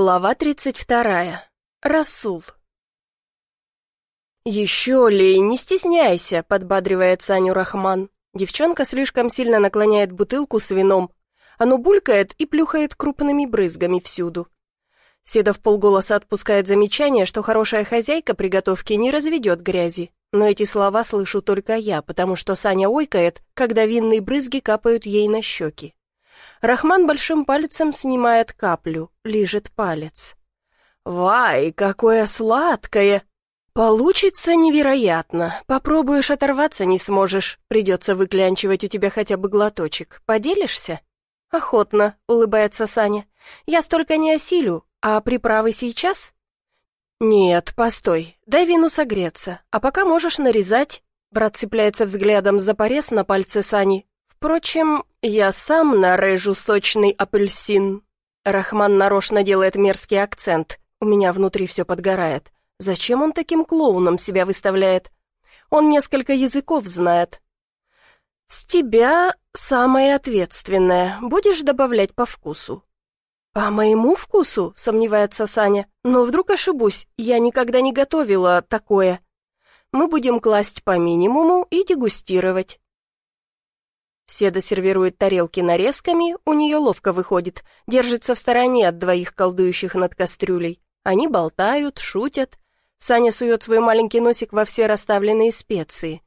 Глава 32. Расул. «Еще ли, не стесняйся», — подбадривает Саню Рахман. Девчонка слишком сильно наклоняет бутылку с вином. Оно булькает и плюхает крупными брызгами всюду. Седа в полголоса отпускает замечание, что хорошая хозяйка приготовки не разведет грязи. Но эти слова слышу только я, потому что Саня ойкает, когда винные брызги капают ей на щеки. Рахман большим пальцем снимает каплю, лижет палец. «Вай, какое сладкое!» «Получится невероятно. Попробуешь оторваться не сможешь. Придется выклянчивать у тебя хотя бы глоточек. Поделишься?» «Охотно», — улыбается Саня. «Я столько не осилю. А приправы сейчас?» «Нет, постой. Дай вину согреться. А пока можешь нарезать». Брат цепляется взглядом за порез на пальце Сани, Впрочем, я сам нарежу сочный апельсин. Рахман нарочно делает мерзкий акцент. У меня внутри все подгорает. Зачем он таким клоуном себя выставляет? Он несколько языков знает. С тебя самое ответственное. Будешь добавлять по вкусу. «По моему вкусу?» — сомневается Саня. «Но вдруг ошибусь, я никогда не готовила такое. Мы будем класть по минимуму и дегустировать». Седа сервирует тарелки нарезками, у нее ловко выходит, держится в стороне от двоих колдующих над кастрюлей. Они болтают, шутят. Саня сует свой маленький носик во все расставленные специи.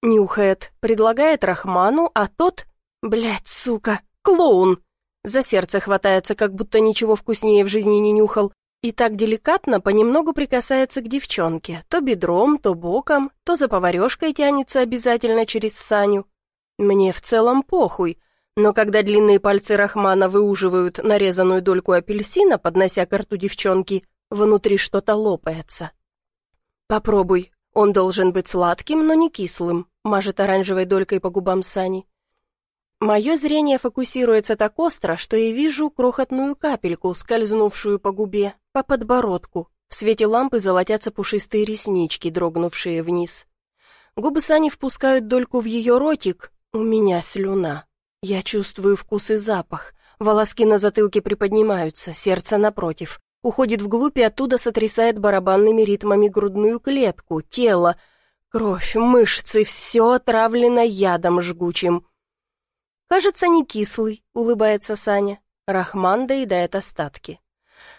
Нюхает, предлагает Рахману, а тот... Блядь, сука, клоун! За сердце хватается, как будто ничего вкуснее в жизни не нюхал, и так деликатно понемногу прикасается к девчонке, то бедром, то боком, то за поварешкой тянется обязательно через Саню. Мне в целом похуй, но когда длинные пальцы Рахмана выуживают нарезанную дольку апельсина, поднося к рту девчонки, внутри что-то лопается. «Попробуй, он должен быть сладким, но не кислым», мажет оранжевой долькой по губам Сани. Мое зрение фокусируется так остро, что я вижу крохотную капельку, скользнувшую по губе, по подбородку. В свете лампы золотятся пушистые реснички, дрогнувшие вниз. Губы Сани впускают дольку в ее ротик, у меня слюна. Я чувствую вкус и запах. Волоски на затылке приподнимаются, сердце напротив. Уходит вглубь и оттуда сотрясает барабанными ритмами грудную клетку, тело. Кровь, мышцы, все отравлено ядом жгучим. «Кажется, не кислый», — улыбается Саня. Рахман доедает остатки.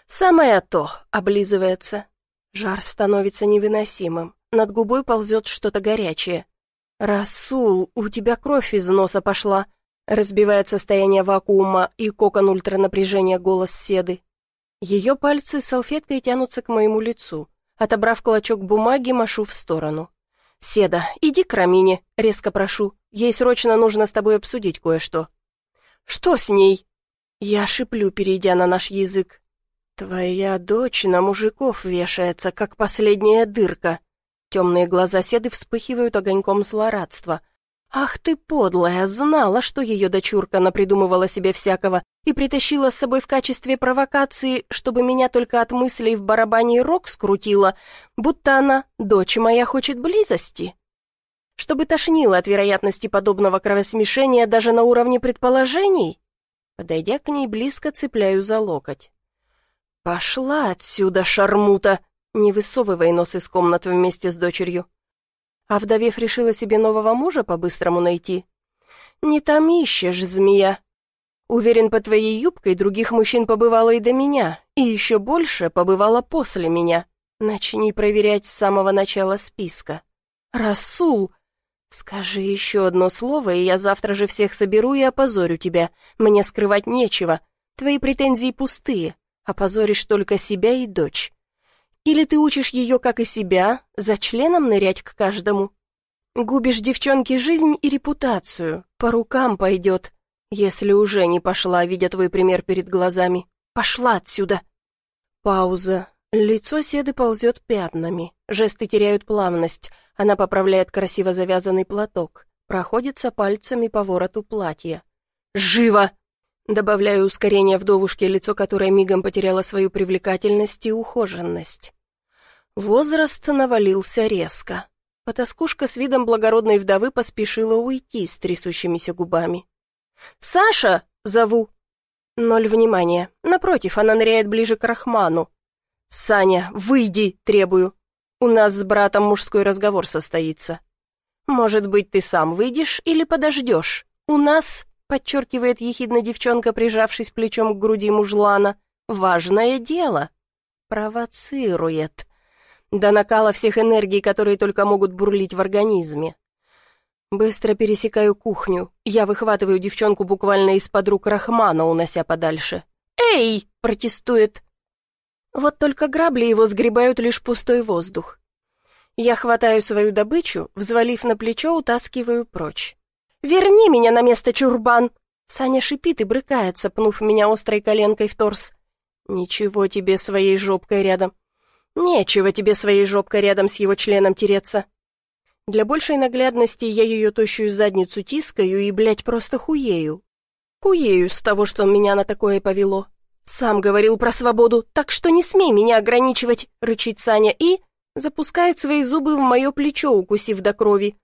«Самое то», — облизывается. Жар становится невыносимым. Над губой ползет что-то горячее. «Расул, у тебя кровь из носа пошла», разбивает состояние вакуума и кокон ультранапряжения голос Седы. Ее пальцы салфеткой тянутся к моему лицу. Отобрав клочок бумаги, машу в сторону. «Седа, иди к Рамине», — резко прошу. «Ей срочно нужно с тобой обсудить кое-что». «Что с ней?» Я шиплю, перейдя на наш язык. «Твоя дочь на мужиков вешается, как последняя дырка», Темные глаза Седы вспыхивают огоньком злорадства. «Ах ты подлая, знала, что ее дочурка напридумывала себе всякого и притащила с собой в качестве провокации, чтобы меня только от мыслей в барабане рог скрутила, будто она, дочь моя, хочет близости» чтобы тошнило от вероятности подобного кровосмешения даже на уровне предположений? Подойдя к ней близко, цепляю за локоть. «Пошла отсюда, шармута!» Не высовывай нос из комнаты вместе с дочерью. А вдовев решила себе нового мужа по-быстрому найти? Не там ищешь, змея. Уверен, по твоей юбкой других мужчин побывало и до меня, и еще больше побывало после меня. Начни проверять с самого начала списка. Расул! Скажи еще одно слово, и я завтра же всех соберу и опозорю тебя. Мне скрывать нечего. Твои претензии пустые. Опозоришь только себя и дочь. Или ты учишь ее, как и себя, за членом нырять к каждому? Губишь девчонке жизнь и репутацию, по рукам пойдет. Если уже не пошла, видя твой пример перед глазами. Пошла отсюда. Пауза. Лицо Седы ползет пятнами, жесты теряют плавность. Она поправляет красиво завязанный платок, проходится пальцами по вороту платья. «Живо!» Добавляю ускорение вдовушке, лицо которой мигом потеряло свою привлекательность и ухоженность. Возраст навалился резко. Потаскушка с видом благородной вдовы поспешила уйти с трясущимися губами. «Саша!» — зову. Ноль внимания. Напротив, она ныряет ближе к Рахману. «Саня, выйди!» — требую. «У нас с братом мужской разговор состоится». «Может быть, ты сам выйдешь или подождешь? У нас...» — подчеркивает ехидно девчонка, прижавшись плечом к груди мужлана. «Важное дело». Провоцирует. До накала всех энергий, которые только могут бурлить в организме. Быстро пересекаю кухню. Я выхватываю девчонку буквально из-под рук Рахмана, унося подальше. «Эй!» — протестует. Вот только грабли его сгребают лишь пустой воздух. Я хватаю свою добычу, взвалив на плечо, утаскиваю прочь. «Верни меня на место, чурбан!» Саня шипит и брыкается, пнув меня острой коленкой в торс. «Ничего тебе своей жопкой рядом». «Нечего тебе своей жопкой рядом с его членом тереться. Для большей наглядности я ее тощую задницу тискаю и, блядь, просто хуею. Хуею с того, что меня на такое повело. Сам говорил про свободу, так что не смей меня ограничивать, рычит Саня и... Запускает свои зубы в мое плечо, укусив до крови.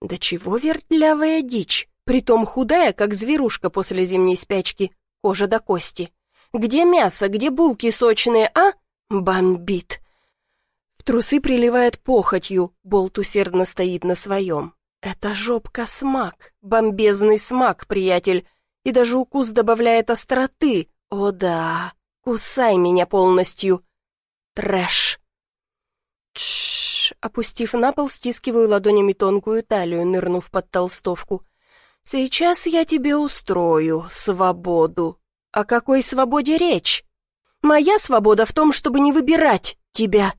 Да чего вертлявая дичь, притом худая, как зверушка после зимней спячки, кожа до кости. Где мясо, где булки сочные, а? Бомбит. В трусы приливает похотью, болт усердно стоит на своем. Это жопка смак, бомбезный смак, приятель, и даже укус добавляет остроты. О да, кусай меня полностью. Трэш. Тш, опустив на пол, стискиваю ладонями тонкую талию, нырнув под толстовку. Сейчас я тебе устрою свободу. О какой свободе речь? Моя свобода в том, чтобы не выбирать тебя.